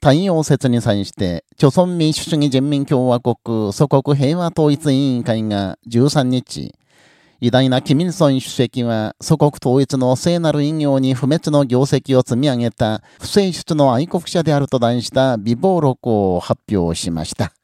太陽節に際して、朝鮮民主主義人民共和国祖国平和統一委員会が13日、偉大なキミルソン主席は祖国統一の聖なる偉業に不滅の業績を積み上げた不正出の愛国者であると題した美貌録を発表しました。